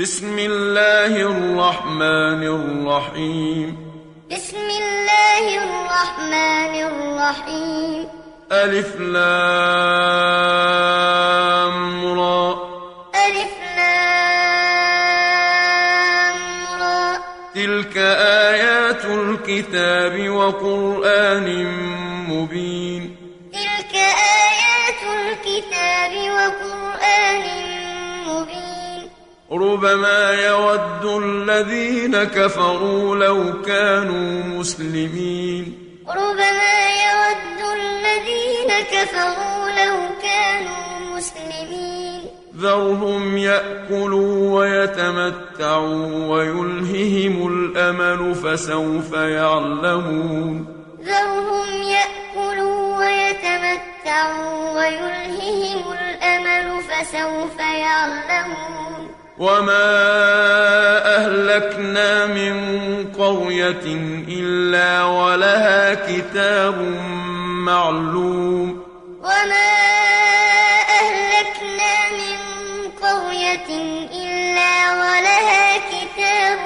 بسم الله الرحمن الرحيم بسم الله الرحمن الرحيم ألف لام را ألف لام را تلك آيات الكتاب وقرآن مبين ربما يود الذين كفروا لو كانوا مسلمين ربما يود الذين كفروا لو كانوا مسلمين ذرهم يأكلوا ويتمتعوا ويلههم الأمل فسوف يعلمون ذرهم يأكلوا ويتمتعوا ويلههم الأمل فسوف يعلمون وما أهلكنا من قرية إلا ولها كتاب معلوم وما أهلكنا من قرية إلا ولها كتاب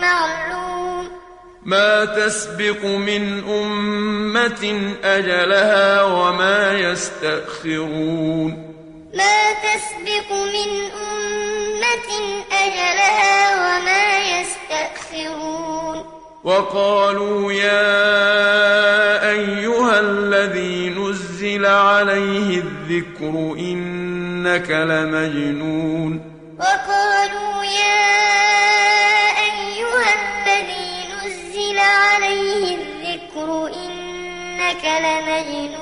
معلوم ما تسبق من أمة أجلها وما يستأخرون ما تسبق من أمة أجلها وما يستأخرون. وقالوا يا أيها الذي نزل عليه الذكر إنك لمجنون. وقالوا يا أيها الذي نزل عليه الذكر إنك لمجنون.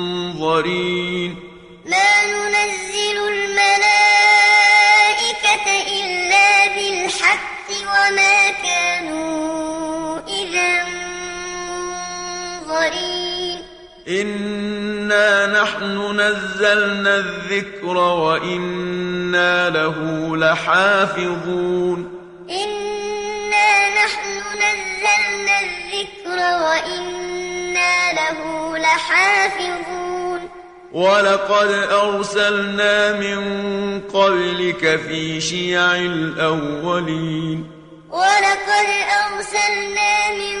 ما ننزل الملائكة إلا بالحق وما كانوا إذا منظرين. إنا نحن نزلنا الذكر وإنا له لحافظون. إنا نحن نزلنا الذكر وإنا له لحافظون. ولقد أرسلنا من قبلك في شيع الأولين. ولقد أرسلنا من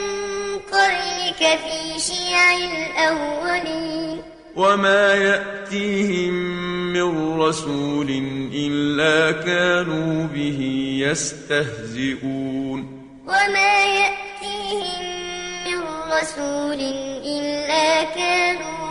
قبلك في شيع الأولين. وما يأتيهم من رسول إلا كانوا به يستهزئون. وما يأتيهم من رسول إلا كانوا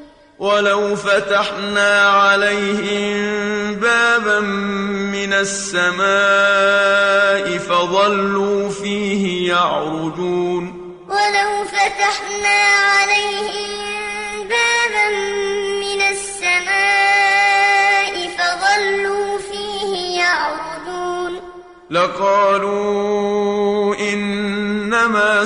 ولو فتحنا عليهم بابا من السماء فظلوا فيه يعرجون. ولو فتحنا عليهم بابا من السماء فظلوا فيه يعرجون. لقالوا إنما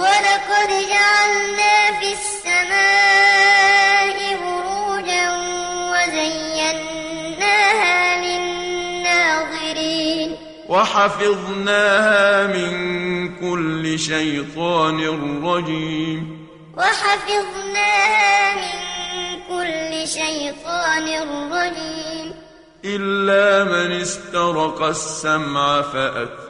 ولقد جعلنا في السماء بروجا وزيناها للناظرين. وحفظناها من كل شيطان رجيم. وحفظناها من كل شيطان رجيم. إلا من استرق السمع فأتبعه.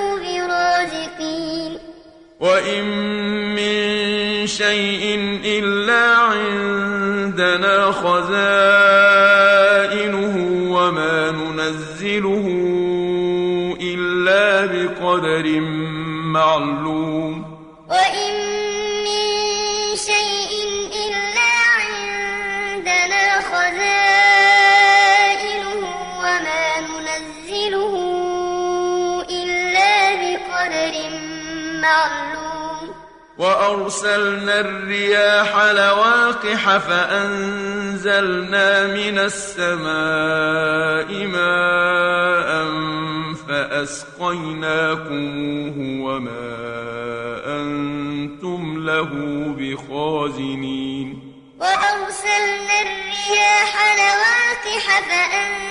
وإن من شيء إلا عندنا خزائنه وما ننزله إلا بقدر معلوم وإن من وأرسلنا الرياح لواقح فأنزلنا من السماء ماء فأسقيناكموه وما أنتم له بخازنين. وأرسلنا الرياح لواقح فأنزلنا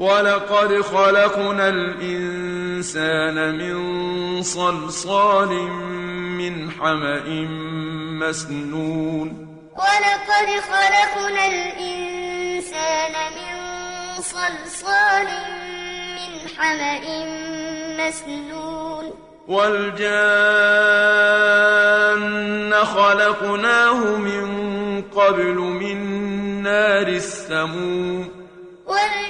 ولقد خلقنا الإنسان من صلصال من حمأ مسنون. ولقد خلقنا الإنسان من صلصال من حمأ مسنون. والجان خلقناه من قبل من نار السموم. والجان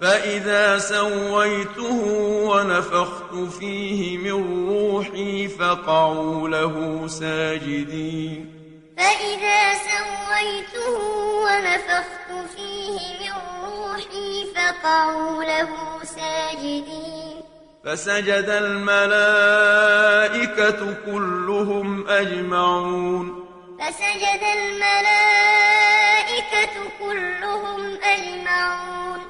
فإذا سويته ونفخت فيه من روحي فقعوا له ساجدين فإذا سويته ونفخت فيه من روحي فقعوا له ساجدين فسجد الملائكة كلهم أجمعون فسجد الملائكة كلهم أجمعون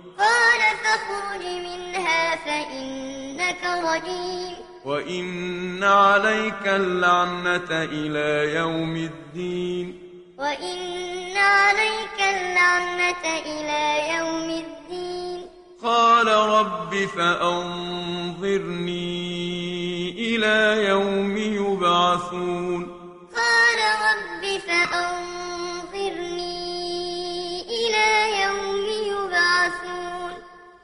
قال فاخرج منها فإنك رجيم. وإن عليك اللعنة إلى يوم الدين. وإن عليك اللعنة إلى يوم الدين. قال رب فأنظرني إلى يوم يبعثون. قال رب فأنظرني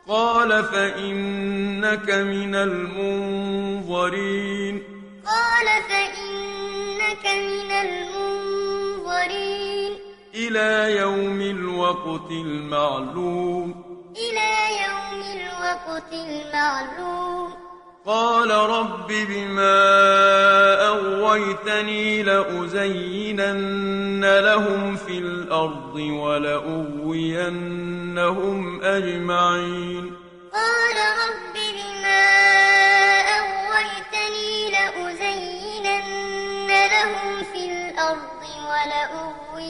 قال فإنك من المنظرين. قال فإنك من المنظرين. إلى يوم الوقت المعلوم. إلى يوم الوقت المعلوم. قال رب بما أغويتني لأزينن لهم في الأرض ولأغوينهم أجمعين. قال رب بما أغويتني لأزينن لهم في الأرض ولأغوينهم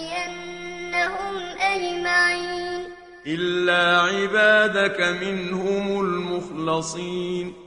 أجمعين. إلا عبادك منهم المخلصين.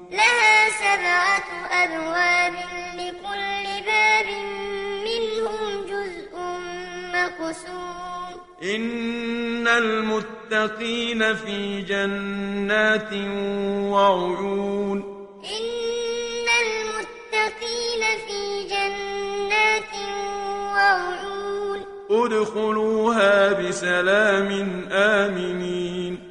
لها سبعة أبواب لكل باب منهم جزء مقسوم. إن المتقين في جنات وعيون. إن المتقين في جنات وعيون. ادخلوها بسلام آمنين.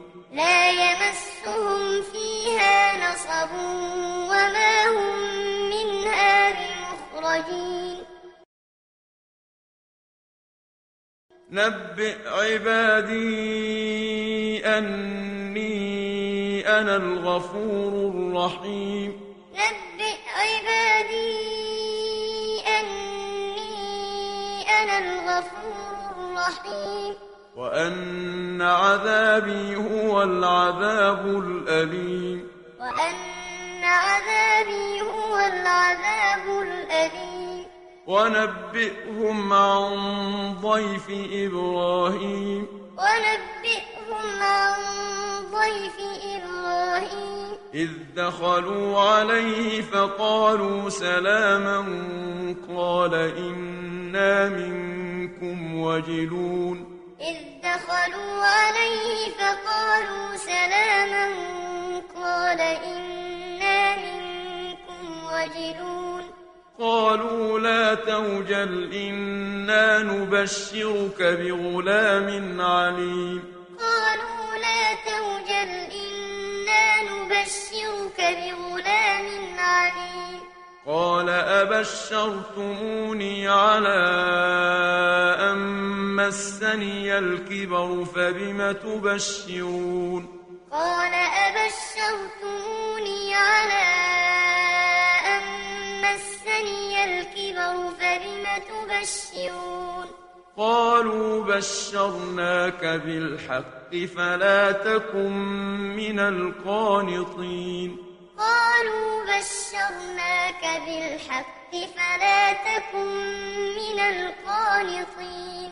نبئ عبادي أني أنا الغفور الرحيم. نبئ عبادي أني أنا الغفور الرحيم. وأن عذابي هو العذاب الأليم. وأن عذابي هو العذاب الأليم. ونبئهم عن ضيف إبراهيم. ونبئهم عن ضيف إبراهيم. إذ دخلوا عليه فقالوا سلاما قال إنا منكم وجلون. إذ دخلوا عليه فقالوا سلاما قال إنا منكم وجلون. قالوا لا توجل إنا نبشرك بغلام عليم. قالوا لا توجل إنا نبشرك بغلام عليم. قال أبشرتموني على أن مسني الكبر فبم تبشرون؟ قال أبشرتموني على أن مسني الكبر فبم تبشرون قالوا بشرناك بالحق فلا تكن من القانطين قالوا بشرناك بالحق فلا تكن من القانطين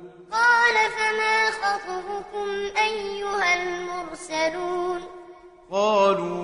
قال فما خطبكم أيها المرسلون قالوا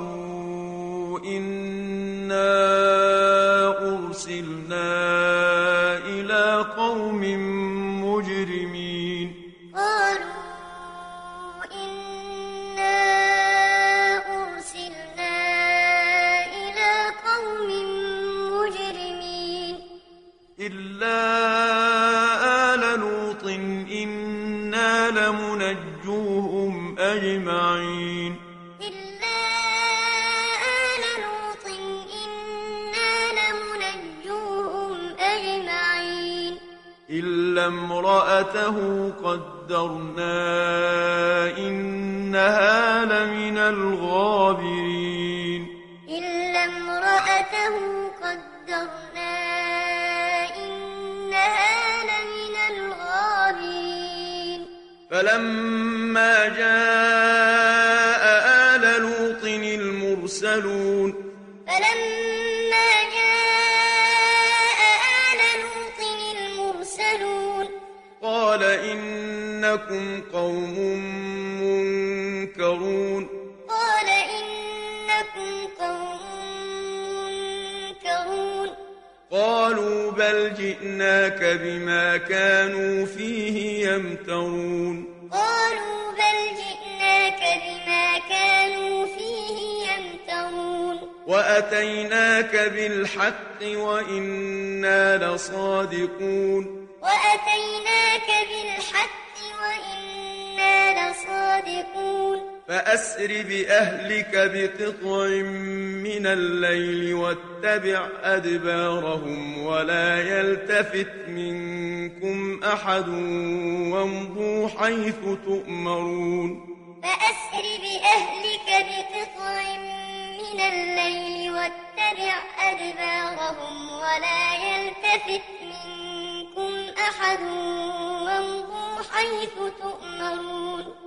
قدرنا إنها لمن الغابرين فلما جاء جئناك بما كانوا فيه يمترون. قالوا بل جئناك بما كانوا فيه يمترون. وأتيناك بالحق وإنا لصادقون. وأتيناك بالحق وإنا لصادقون. فأسر بأهلك بقطع من الليل واتبع أدبارهم ولا يلتفت منكم أحد وامضوا حيث تؤمرون. فأسر بأهلك بقطع من الليل واتبع أدبارهم ولا يلتفت منكم أحد وامضوا حيث تؤمرون.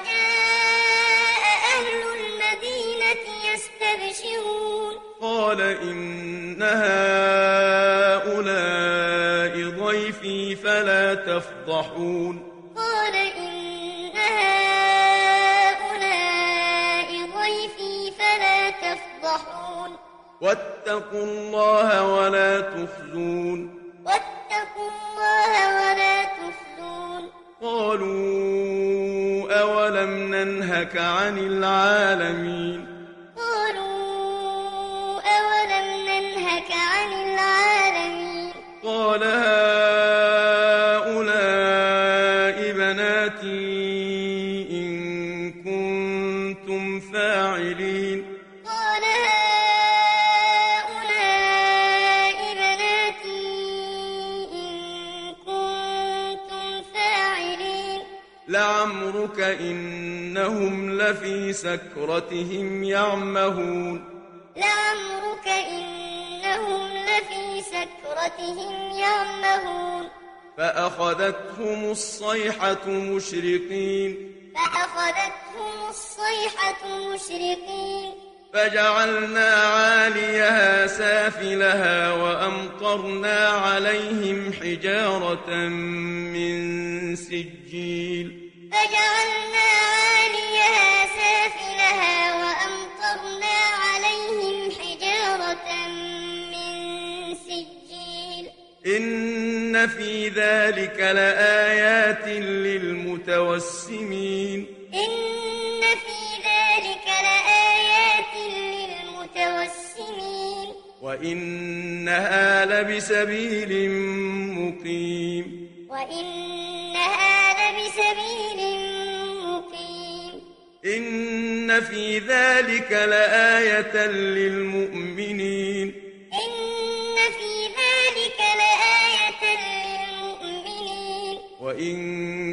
وجاء أهل المدينة يستبشرون. قال إن هؤلاء ضيفي فلا تفضحون. قال إن هؤلاء ضيفي فلا تفضحون. واتقوا الله ولا تخزون. عن العالمين. لفي سكرتهم يعمهون. لعمرك إنهم لفي سكرتهم يعمهون. فأخذتهم الصيحة مشرقين. فأخذتهم الصيحة مشرقين. فجعلنا عاليها سافلها وأمطرنا عليهم حجارة من سجيل. فجعلنا عاليها سافلها وأمطرنا عليهم حجارة من سجيل. إن في ذلك لآيات للمتوسمين. إن في ذلك لآيات للمتوسمين. وإنها لبسبيل مقيم. وإنها لبسبيل إن في ذلك لآية للمؤمنين إن في ذلك لآية للمؤمنين وإن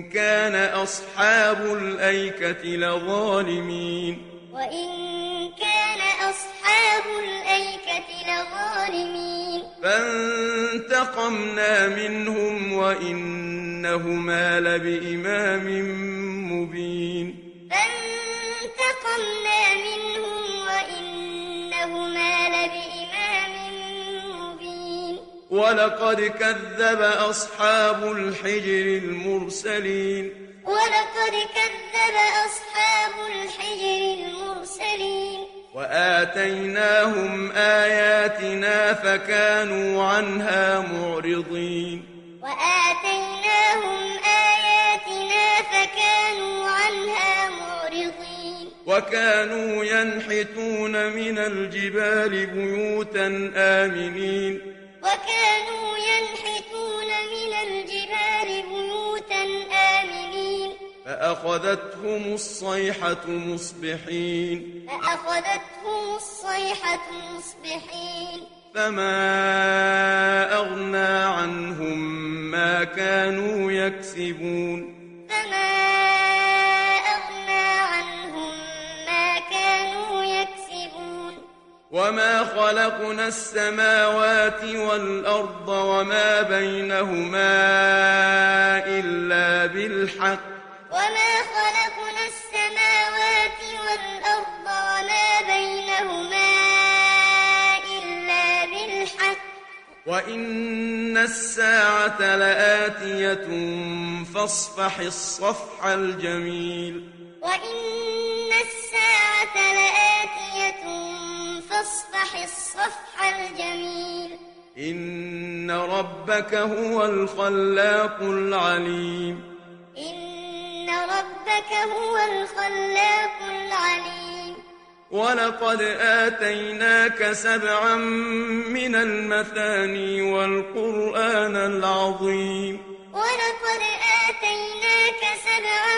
كان أصحاب الأيكة لظالمين وإن كان أصحاب الأيكة لظالمين فانتقمنا منهم وإنهما لبإمام مبين فانتقمنا منهم وإنهما لبإمام مبين ولقد كذب أصحاب الحجر المرسلين ولقد كذب أصحاب الحجر المرسلين وآتيناهم آياتنا فكانوا عنها معرضين وآتيناهم آياتنا فكانوا عنها معرضين وكانوا ينحتون من الجبال بيوتا آمنين. وكانوا ينحتون من الجبال بيوتا آمنين. فأخذتهم الصيحة مصبحين. فأخذتهم الصيحة مصبحين. فما أغنى عنهم ما كانوا يكسبون. فما وما خلقنا السماوات والأرض وما بينهما إلا بالحق وما خلقنا السماوات والأرض وما بينهما إلا بالحق وإن الساعة لآتية فاصفح الصفح الجميل وإن الساعة فاصفح الصفح الجميل. إن ربك هو الخلاق العليم. إن ربك هو الخلاق العليم. ولقد آتيناك سبعا من المثاني والقرآن العظيم. ولقد آتيناك سبعا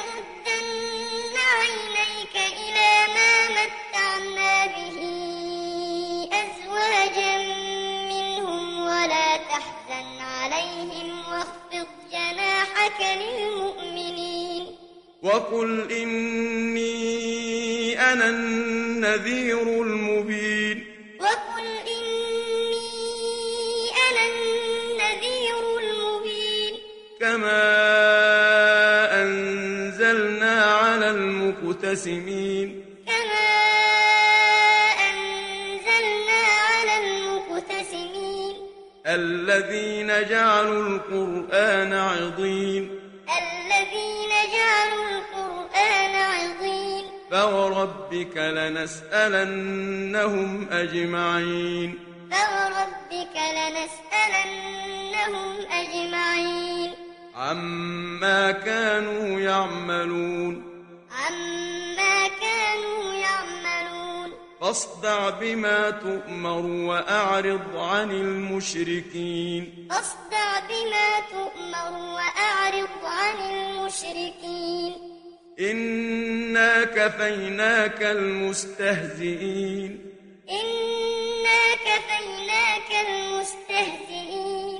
للمؤمنين. وقل إني أنا النذير المبين. وقل إني أنا النذير المبين. كما أنزلنا على المقتسمين جعلوا القرآن عضين. الذين جعلوا القرآن عظيم فوربك لنسألنهم أجمعين. فوربك لنسألنهم أجمعين. عما كانوا يعملون. فاصدع بما تؤمر وأعرض عن المشركين. فاصدع بما تؤمر وأعرض عن المشركين. إنا كفيناك المستهزئين. إنا كفيناك المستهزئين.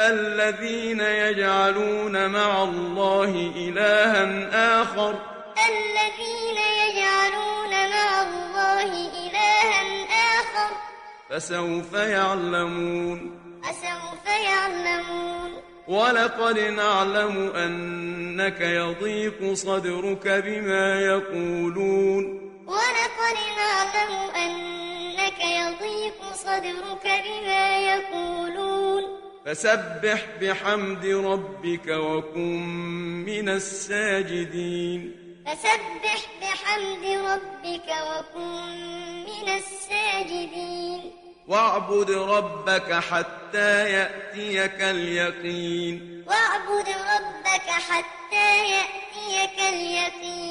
الذين يجعلون مع الله إلها آخر. الذين يجعلون فسوف يعلمون. فسوف يعلمون. ولقد نعلم أنك يضيق صدرك بما يقولون. ولقد نعلم أنك يضيق صدرك بما يقولون. فسبح بحمد ربك وكن من الساجدين. فسبح بحمد ربك وكن من الساجدين. واعبد ربك حتى يأتيك اليقين. واعبد ربك حتى يأتيك اليقين.